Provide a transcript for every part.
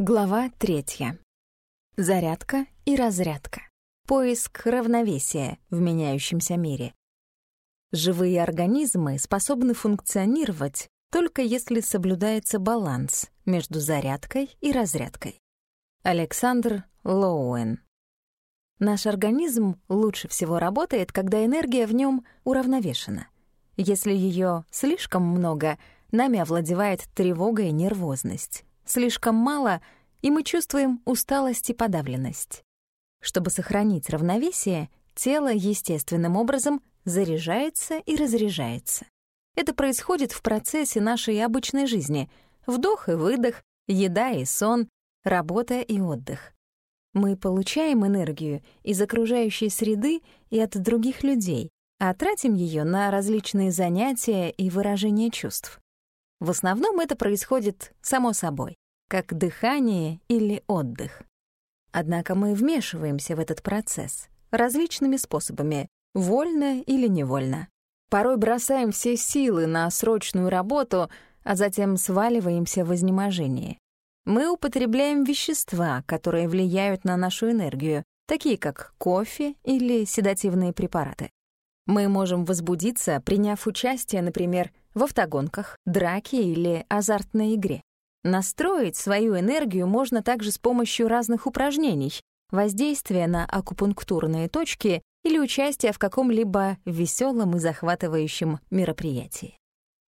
Глава третья. Зарядка и разрядка. Поиск равновесия в меняющемся мире. Живые организмы способны функционировать только если соблюдается баланс между зарядкой и разрядкой. Александр Лоуэн. Наш организм лучше всего работает, когда энергия в нем уравновешена. Если ее слишком много, нами овладевает тревога и нервозность слишком мало, и мы чувствуем усталость и подавленность. Чтобы сохранить равновесие, тело естественным образом заряжается и разряжается. Это происходит в процессе нашей обычной жизни — вдох и выдох, еда и сон, работа и отдых. Мы получаем энергию из окружающей среды и от других людей, а тратим ее на различные занятия и выражение чувств. В основном это происходит само собой, как дыхание или отдых. Однако мы вмешиваемся в этот процесс различными способами, вольно или невольно. Порой бросаем все силы на срочную работу, а затем сваливаемся в изнеможении. Мы употребляем вещества, которые влияют на нашу энергию, такие как кофе или седативные препараты. Мы можем возбудиться, приняв участие, например, в автогонках, драке или азартной игре. Настроить свою энергию можно также с помощью разных упражнений, воздействия на акупунктурные точки или участия в каком-либо веселом и захватывающем мероприятии.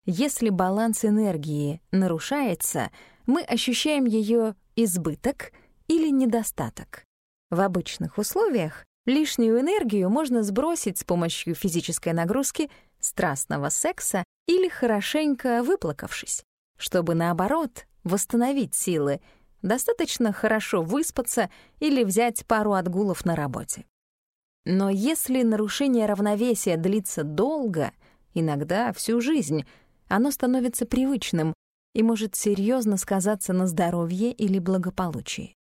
Если баланс энергии нарушается, мы ощущаем ее избыток или недостаток. В обычных условиях Лишнюю энергию можно сбросить с помощью физической нагрузки, страстного секса или хорошенько выплакавшись. Чтобы, наоборот, восстановить силы, достаточно хорошо выспаться или взять пару отгулов на работе. Но если нарушение равновесия длится долго, иногда всю жизнь, оно становится привычным и может серьезно сказаться на здоровье или благополучии.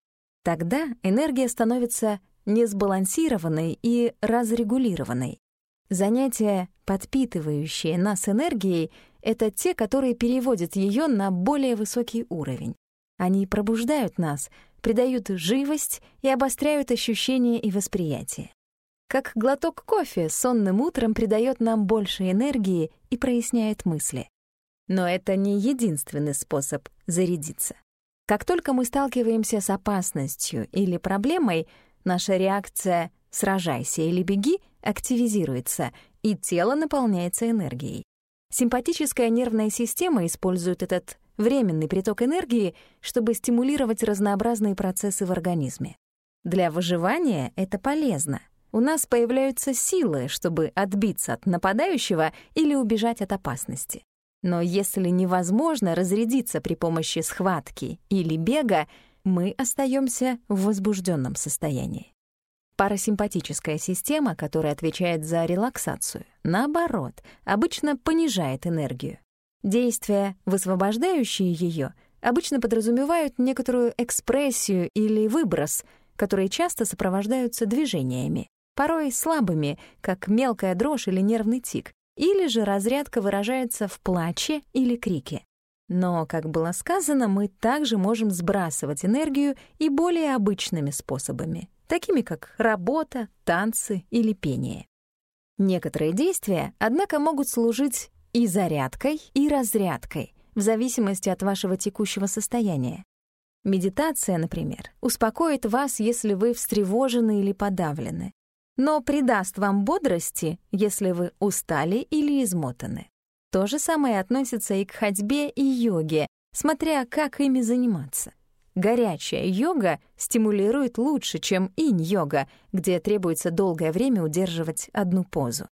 Тогда энергия становится несбалансированной и разрегулированной. Занятия, подпитывающие нас энергией, это те, которые переводят ее на более высокий уровень. Они пробуждают нас, придают живость и обостряют ощущения и восприятие. Как глоток кофе сонным утром придает нам больше энергии и проясняет мысли. Но это не единственный способ зарядиться. Как только мы сталкиваемся с опасностью или проблемой, Наша реакция «сражайся или беги» активизируется, и тело наполняется энергией. Симпатическая нервная система использует этот временный приток энергии, чтобы стимулировать разнообразные процессы в организме. Для выживания это полезно. У нас появляются силы, чтобы отбиться от нападающего или убежать от опасности. Но если невозможно разрядиться при помощи схватки или бега, мы остаемся в возбужденном состоянии. Парасимпатическая система, которая отвечает за релаксацию, наоборот, обычно понижает энергию. Действия, высвобождающие ее, обычно подразумевают некоторую экспрессию или выброс, которые часто сопровождаются движениями, порой слабыми, как мелкая дрожь или нервный тик, или же разрядка выражается в плаче или крике. Но, как было сказано, мы также можем сбрасывать энергию и более обычными способами, такими как работа, танцы или пение. Некоторые действия, однако, могут служить и зарядкой, и разрядкой, в зависимости от вашего текущего состояния. Медитация, например, успокоит вас, если вы встревожены или подавлены, но придаст вам бодрости, если вы устали или измотаны. То же самое относится и к ходьбе и йоге, смотря как ими заниматься. Горячая йога стимулирует лучше, чем инь-йога, где требуется долгое время удерживать одну позу.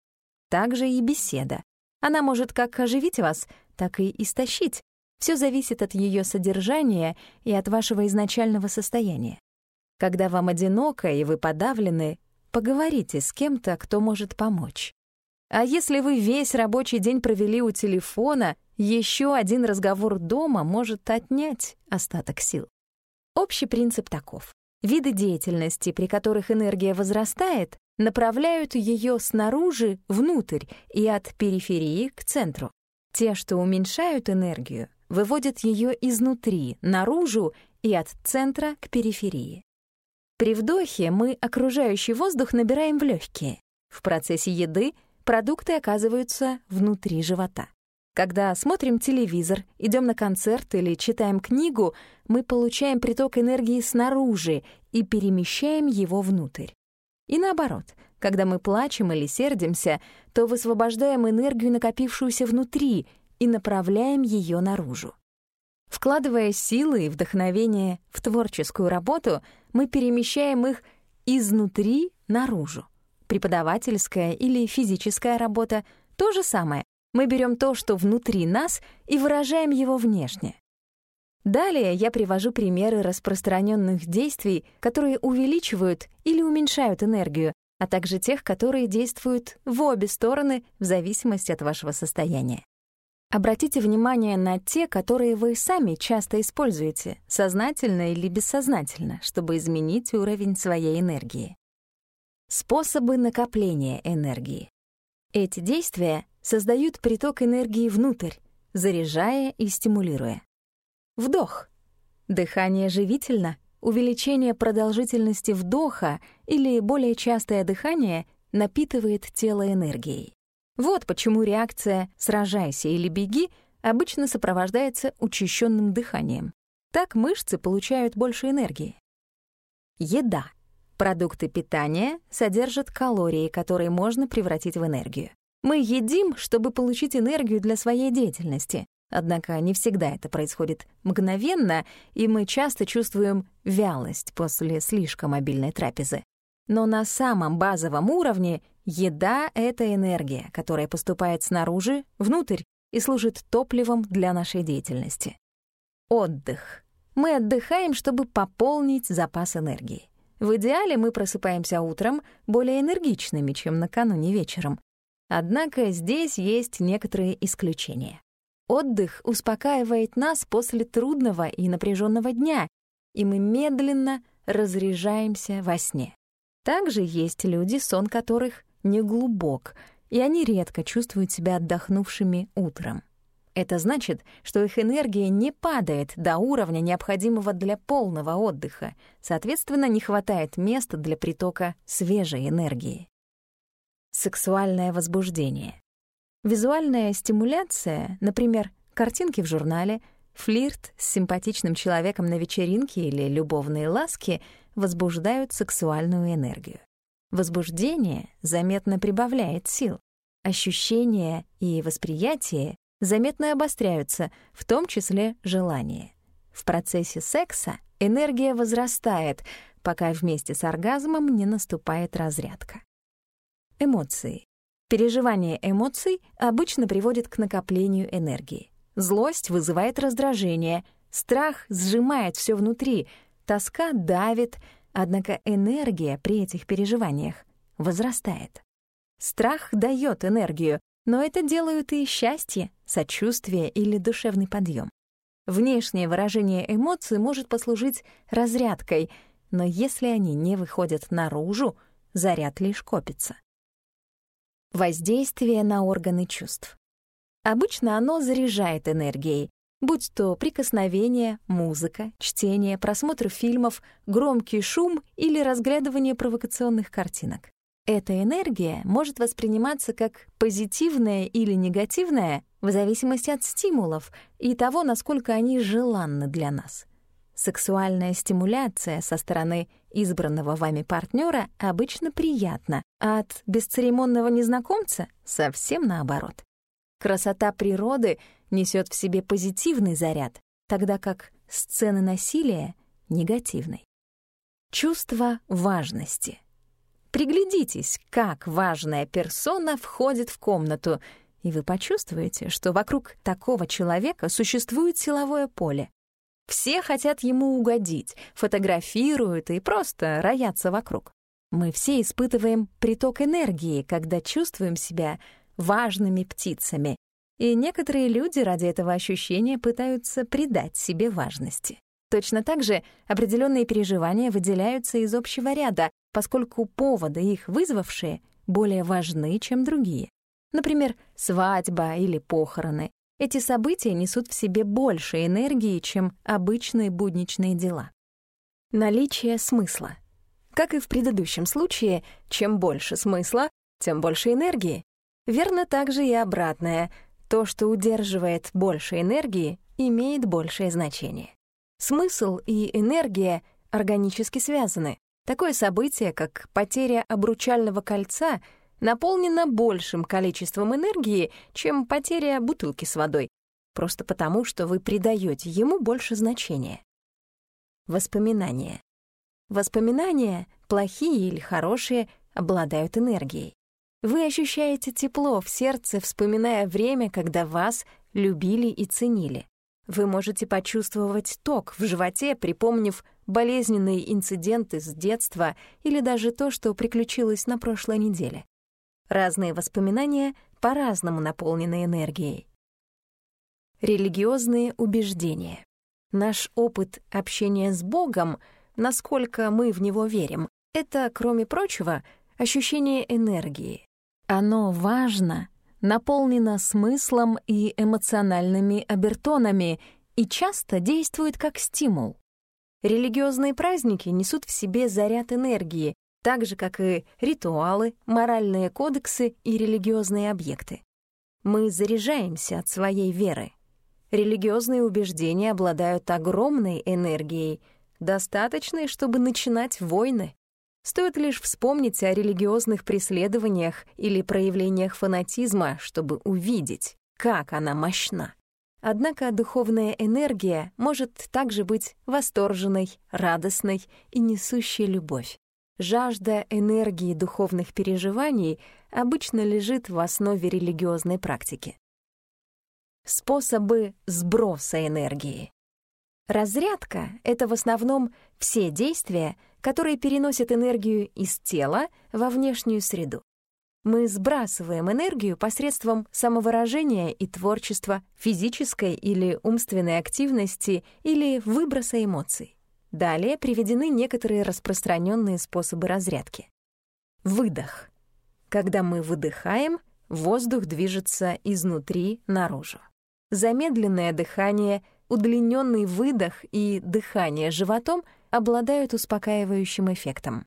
Также и беседа. Она может как оживить вас, так и истощить. Все зависит от ее содержания и от вашего изначального состояния. Когда вам одиноко и вы подавлены, поговорите с кем-то, кто может помочь. А если вы весь рабочий день провели у телефона, еще один разговор дома может отнять остаток сил. Общий принцип таков. Виды деятельности, при которых энергия возрастает, направляют ее снаружи внутрь и от периферии к центру. Те, что уменьшают энергию, выводят ее изнутри, наружу и от центра к периферии. При вдохе мы окружающий воздух набираем в легкие. В процессе еды продукты оказываются внутри живота. Когда смотрим телевизор, идем на концерт или читаем книгу, мы получаем приток энергии снаружи и перемещаем его внутрь. И наоборот, когда мы плачем или сердимся, то высвобождаем энергию, накопившуюся внутри, и направляем ее наружу. Вкладывая силы и вдохновение в творческую работу, мы перемещаем их изнутри наружу. Преподавательская или физическая работа — то же самое. Мы берем то, что внутри нас, и выражаем его внешне. Далее я привожу примеры распространенных действий, которые увеличивают или уменьшают энергию, а также тех, которые действуют в обе стороны в зависимости от вашего состояния. Обратите внимание на те, которые вы сами часто используете, сознательно или бессознательно, чтобы изменить уровень своей энергии. Способы накопления энергии. Эти действия создают приток энергии внутрь, заряжая и стимулируя. Вдох. Дыхание живительно. Увеличение продолжительности вдоха или более частое дыхание напитывает тело энергией. Вот почему реакция «сражайся» или «беги» обычно сопровождается учащенным дыханием. Так мышцы получают больше энергии. Еда. Продукты питания содержат калории, которые можно превратить в энергию. Мы едим, чтобы получить энергию для своей деятельности, Однако не всегда это происходит мгновенно, и мы часто чувствуем вялость после слишком обильной трапезы. Но на самом базовом уровне еда — это энергия, которая поступает снаружи, внутрь и служит топливом для нашей деятельности. Отдых. Мы отдыхаем, чтобы пополнить запас энергии. В идеале мы просыпаемся утром более энергичными, чем накануне вечером. Однако здесь есть некоторые исключения. Отдых успокаивает нас после трудного и напряженного дня, и мы медленно разряжаемся во сне. Также есть люди, сон которых не глубок, и они редко чувствуют себя отдохнувшими утром. Это значит, что их энергия не падает до уровня, необходимого для полного отдыха, соответственно, не хватает места для притока свежей энергии. Сексуальное возбуждение. Визуальная стимуляция, например, картинки в журнале, флирт с симпатичным человеком на вечеринке или любовные ласки возбуждают сексуальную энергию. Возбуждение заметно прибавляет сил. Ощущения и восприятие заметно обостряются, в том числе желание. В процессе секса энергия возрастает, пока вместе с оргазмом не наступает разрядка. Эмоции. Переживание эмоций обычно приводит к накоплению энергии. Злость вызывает раздражение, страх сжимает все внутри, тоска давит, однако энергия при этих переживаниях возрастает. Страх дает энергию, но это делают и счастье, сочувствие или душевный подъем. Внешнее выражение эмоций может послужить разрядкой, но если они не выходят наружу, заряд лишь копится. Воздействие на органы чувств. Обычно оно заряжает энергией, будь то прикосновение, музыка, чтение, просмотр фильмов, громкий шум или разглядывание провокационных картинок. Эта энергия может восприниматься как позитивная или негативная в зависимости от стимулов и того, насколько они желанны для нас. Сексуальная стимуляция со стороны избранного вами партнера обычно приятна, а от бесцеремонного незнакомца совсем наоборот. Красота природы несет в себе позитивный заряд, тогда как сцены насилия — негативный. Чувство важности. Приглядитесь, как важная персона входит в комнату, и вы почувствуете, что вокруг такого человека существует силовое поле. Все хотят ему угодить, фотографируют и просто роятся вокруг. Мы все испытываем приток энергии, когда чувствуем себя важными птицами, и некоторые люди ради этого ощущения пытаются придать себе важности. Точно так же определенные переживания выделяются из общего ряда, поскольку поводы, их вызвавшие, более важны, чем другие. Например, свадьба или похороны. Эти события несут в себе больше энергии, чем обычные будничные дела. Наличие смысла. Как и в предыдущем случае, чем больше смысла, тем больше энергии. Верно также и обратное. То, что удерживает больше энергии, имеет большее значение. Смысл и энергия органически связаны. Такое событие, как потеря обручального кольца, наполнено большим количеством энергии, чем потеря бутылки с водой, просто потому, что вы придаете ему больше значения. Воспоминания. Воспоминания, плохие или хорошие, обладают энергией. Вы ощущаете тепло в сердце, вспоминая время, когда вас любили и ценили. Вы можете почувствовать ток в животе, припомнив болезненные инциденты с детства или даже то, что приключилось на прошлой неделе. Разные воспоминания по-разному наполнены энергией. Религиозные убеждения. Наш опыт общения с Богом, насколько мы в Него верим, это, кроме прочего, ощущение энергии. Оно важно, наполнено смыслом и эмоциональными обертонами и часто действует как стимул. Религиозные праздники несут в себе заряд энергии, так же, как и ритуалы, моральные кодексы и религиозные объекты. Мы заряжаемся от своей веры. Религиозные убеждения обладают огромной энергией, достаточной, чтобы начинать войны. Стоит лишь вспомнить о религиозных преследованиях или проявлениях фанатизма, чтобы увидеть, как она мощна. Однако духовная энергия может также быть восторженной, радостной и несущей любовь. Жажда энергии духовных переживаний обычно лежит в основе религиозной практики. Способы сброса энергии. Разрядка — это в основном все действия, которые переносят энергию из тела во внешнюю среду. Мы сбрасываем энергию посредством самовыражения и творчества, физической или умственной активности или выброса эмоций. Далее приведены некоторые распространенные способы разрядки. Выдох. Когда мы выдыхаем, воздух движется изнутри наружу. Замедленное дыхание удлиненный выдох и дыхание животом обладают успокаивающим эффектом.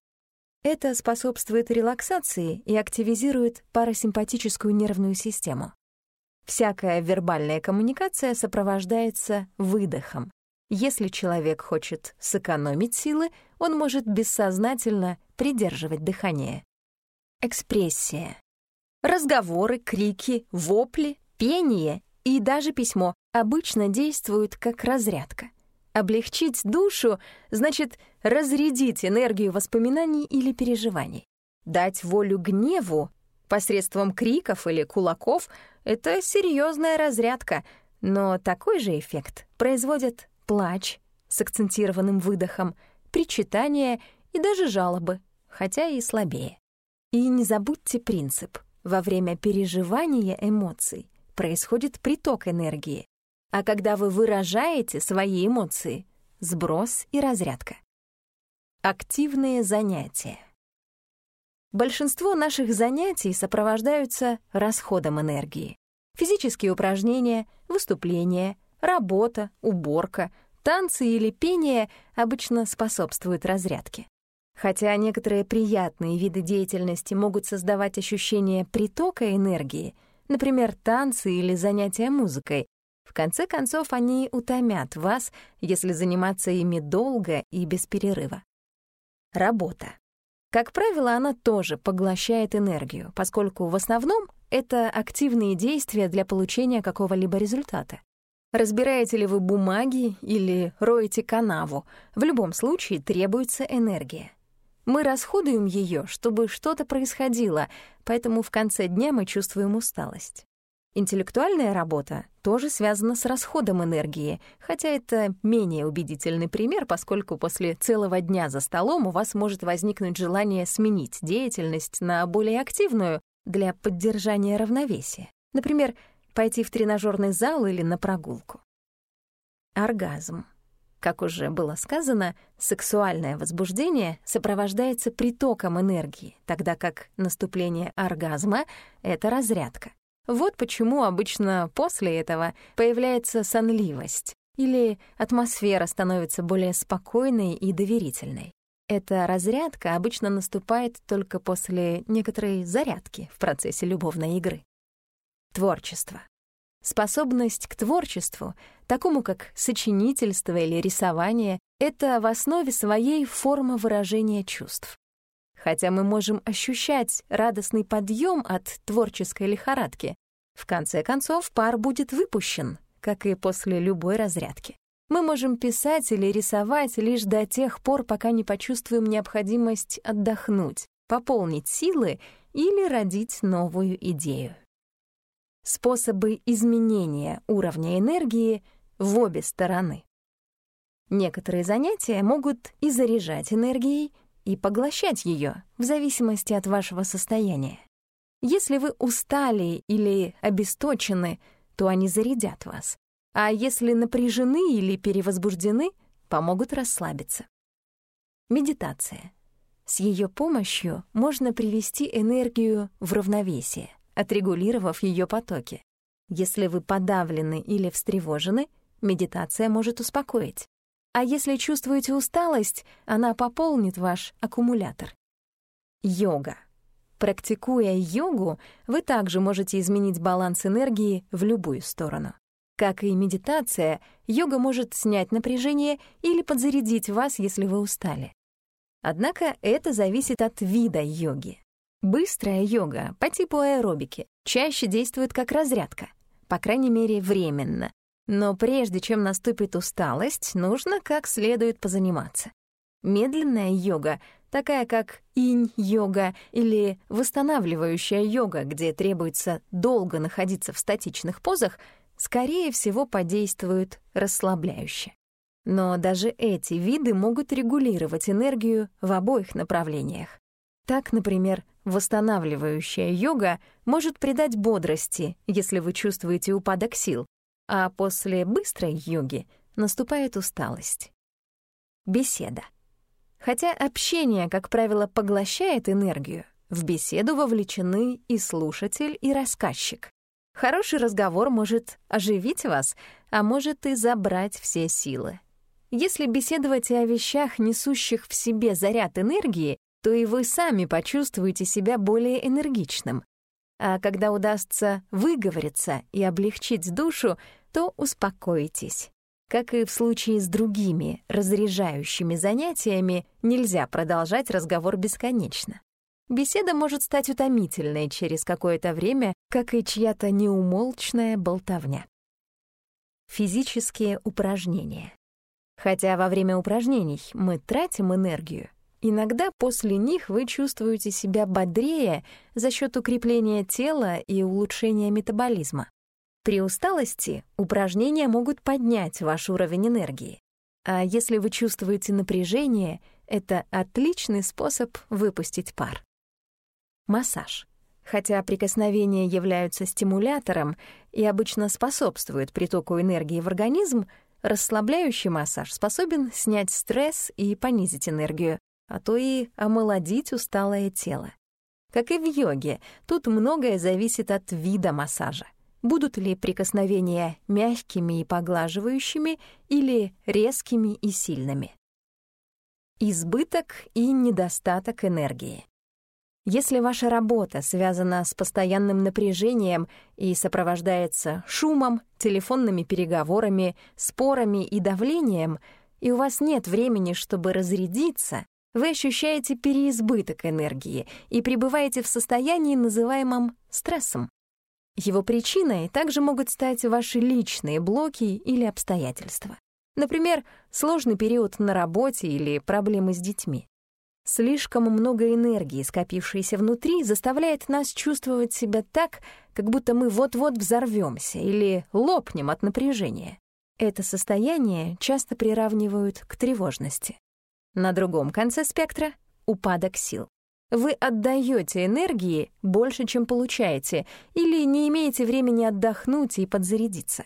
Это способствует релаксации и активизирует парасимпатическую нервную систему. Всякая вербальная коммуникация сопровождается выдохом. Если человек хочет сэкономить силы, он может бессознательно придерживать дыхание. Экспрессия. Разговоры, крики, вопли, пение и даже письмо обычно действуют как разрядка. Облегчить душу значит разрядить энергию воспоминаний или переживаний. Дать волю гневу посредством криков или кулаков — это серьезная разрядка, но такой же эффект производят плач с акцентированным выдохом, причитания и даже жалобы, хотя и слабее. И не забудьте принцип. Во время переживания эмоций происходит приток энергии, а когда вы выражаете свои эмоции — сброс и разрядка. Активные занятия. Большинство наших занятий сопровождаются расходом энергии. Физические упражнения, выступления, работа, уборка, танцы или пение обычно способствуют разрядке. Хотя некоторые приятные виды деятельности могут создавать ощущение притока энергии, например, танцы или занятия музыкой, в конце концов они утомят вас, если заниматься ими долго и без перерыва. Работа. Как правило, она тоже поглощает энергию, поскольку в основном это активные действия для получения какого-либо результата. Разбираете ли вы бумаги или роете канаву, в любом случае требуется энергия. Мы расходуем ее, чтобы что-то происходило, поэтому в конце дня мы чувствуем усталость. Интеллектуальная работа тоже связана с расходом энергии, хотя это менее убедительный пример, поскольку после целого дня за столом у вас может возникнуть желание сменить деятельность на более активную для поддержания равновесия. Например, пойти в тренажерный зал или на прогулку. Оргазм. Как уже было сказано, сексуальное возбуждение сопровождается притоком энергии, тогда как наступление оргазма — это разрядка. Вот почему обычно после этого появляется сонливость или атмосфера становится более спокойной и доверительной. Эта разрядка обычно наступает только после некоторой зарядки в процессе любовной игры. Творчество. Способность к творчеству, такому как сочинительство или рисование, это в основе своей форма выражения чувств. Хотя мы можем ощущать радостный подъем от творческой лихорадки, в конце концов пар будет выпущен, как и после любой разрядки. Мы можем писать или рисовать лишь до тех пор, пока не почувствуем необходимость отдохнуть, пополнить силы или родить новую идею. Способы изменения уровня энергии в обе стороны. Некоторые занятия могут и заряжать энергией, и поглощать ее в зависимости от вашего состояния. Если вы устали или обесточены, то они зарядят вас. А если напряжены или перевозбуждены, помогут расслабиться. Медитация. С ее помощью можно привести энергию в равновесие, отрегулировав ее потоки. Если вы подавлены или встревожены, медитация может успокоить. А если чувствуете усталость, она пополнит ваш аккумулятор. Йога. Практикуя йогу, вы также можете изменить баланс энергии в любую сторону. Как и медитация, йога может снять напряжение или подзарядить вас, если вы устали. Однако это зависит от вида йоги. Быстрая йога по типу аэробики чаще действует как разрядка, по крайней мере, временно. Но прежде чем наступит усталость, нужно как следует позаниматься. Медленная йога, такая как инь-йога или восстанавливающая йога, где требуется долго находиться в статичных позах, скорее всего, подействуют расслабляюще. Но даже эти виды могут регулировать энергию в обоих направлениях. Так, например, восстанавливающая йога может придать бодрости, если вы чувствуете упадок сил, а после быстрой йоги наступает усталость. Беседа. Хотя общение, как правило, поглощает энергию, в беседу вовлечены и слушатель, и рассказчик. Хороший разговор может оживить вас, а может и забрать все силы. Если беседовать о вещах, несущих в себе заряд энергии, то и вы сами почувствуете себя более энергичным. А когда удастся выговориться и облегчить душу, то успокоитесь. Как и в случае с другими разряжающими занятиями, нельзя продолжать разговор бесконечно. Беседа может стать утомительной через какое-то время, как и чья-то неумолчная болтовня. Физические упражнения. Хотя во время упражнений мы тратим энергию, иногда после них вы чувствуете себя бодрее за счет укрепления тела и улучшения метаболизма. При усталости упражнения могут поднять ваш уровень энергии. А если вы чувствуете напряжение, это отличный способ выпустить пар. Массаж. Хотя прикосновения являются стимулятором и обычно способствуют притоку энергии в организм, расслабляющий массаж способен снять стресс и понизить энергию, а то и омолодить усталое тело. Как и в йоге, тут многое зависит от вида массажа. Будут ли прикосновения мягкими и поглаживающими или резкими и сильными. Избыток и недостаток энергии. Если ваша работа связана с постоянным напряжением и сопровождается шумом, телефонными переговорами, спорами и давлением, и у вас нет времени, чтобы разрядиться, вы ощущаете переизбыток энергии и пребываете в состоянии, называемом стрессом. Его причиной также могут стать ваши личные блоки или обстоятельства. Например, сложный период на работе или проблемы с детьми. Слишком много энергии, скопившейся внутри, заставляет нас чувствовать себя так, как будто мы вот-вот взорвемся или лопнем от напряжения. Это состояние часто приравнивают к тревожности. На другом конце спектра — упадок сил. Вы отдаете энергии больше, чем получаете, или не имеете времени отдохнуть и подзарядиться.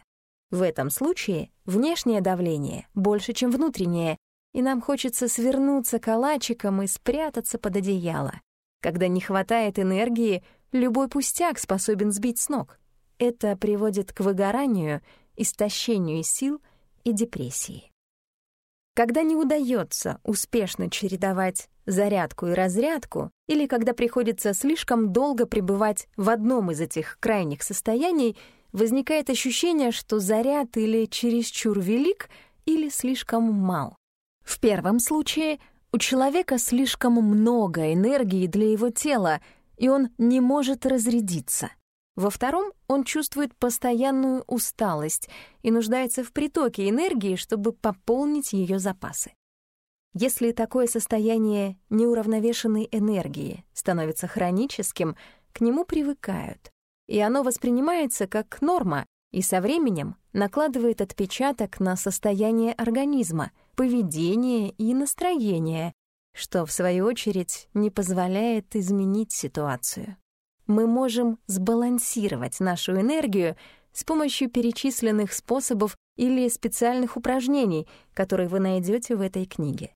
В этом случае внешнее давление больше, чем внутреннее, и нам хочется свернуться калачиком и спрятаться под одеяло. Когда не хватает энергии, любой пустяк способен сбить с ног. это приводит к выгоранию, истощению сил и депрессии. Когда не удается успешно чередовать зарядку и разрядку, или когда приходится слишком долго пребывать в одном из этих крайних состояний, возникает ощущение, что заряд или чересчур велик, или слишком мал. В первом случае у человека слишком много энергии для его тела, и он не может разрядиться. Во втором он чувствует постоянную усталость и нуждается в притоке энергии, чтобы пополнить ее запасы. Если такое состояние неуравновешенной энергии становится хроническим, к нему привыкают, и оно воспринимается как норма и со временем накладывает отпечаток на состояние организма, поведение и настроение, что, в свою очередь, не позволяет изменить ситуацию мы можем сбалансировать нашу энергию с помощью перечисленных способов или специальных упражнений, которые вы найдете в этой книге.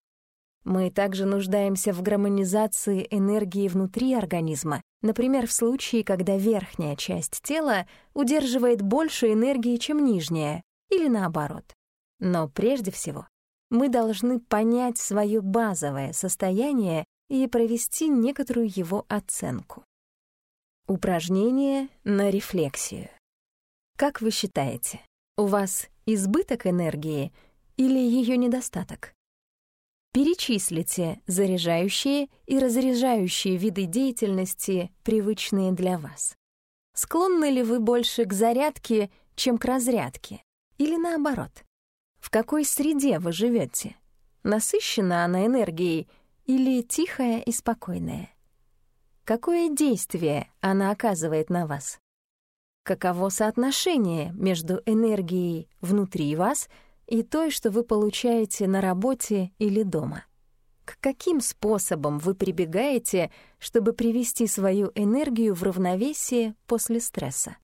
Мы также нуждаемся в гармонизации энергии внутри организма, например, в случае, когда верхняя часть тела удерживает больше энергии, чем нижняя, или наоборот. Но прежде всего мы должны понять свое базовое состояние и провести некоторую его оценку. Упражнение на рефлексию. Как вы считаете, у вас избыток энергии или ее недостаток? Перечислите заряжающие и разряжающие виды деятельности, привычные для вас. Склонны ли вы больше к зарядке, чем к разрядке? Или наоборот? В какой среде вы живете? Насыщена она энергией или тихая и спокойная? Какое действие она оказывает на вас? Каково соотношение между энергией внутри вас и той, что вы получаете на работе или дома? К каким способам вы прибегаете, чтобы привести свою энергию в равновесие после стресса?